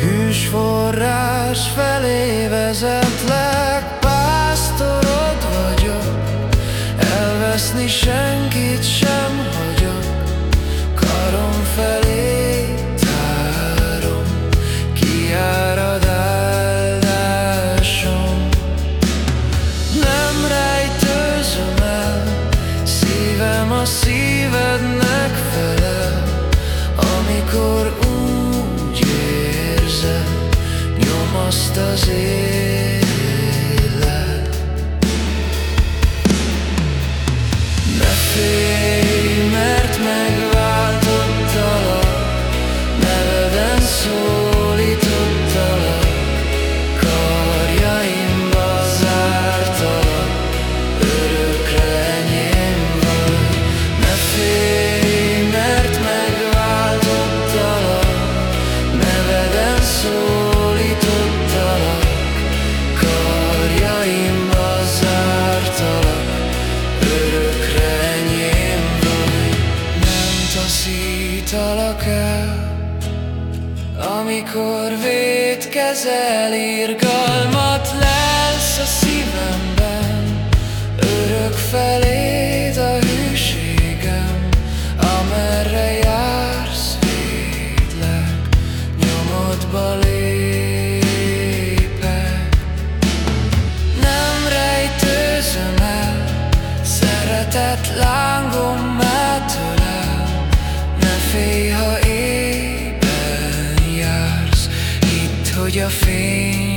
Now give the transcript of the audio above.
Hűs forrás felé vezetlek Pásztorod vagyok. Elveszni senkit sem. Amikor vétkezel irgalmat lesz a szívemben. Örök felé hogy a fény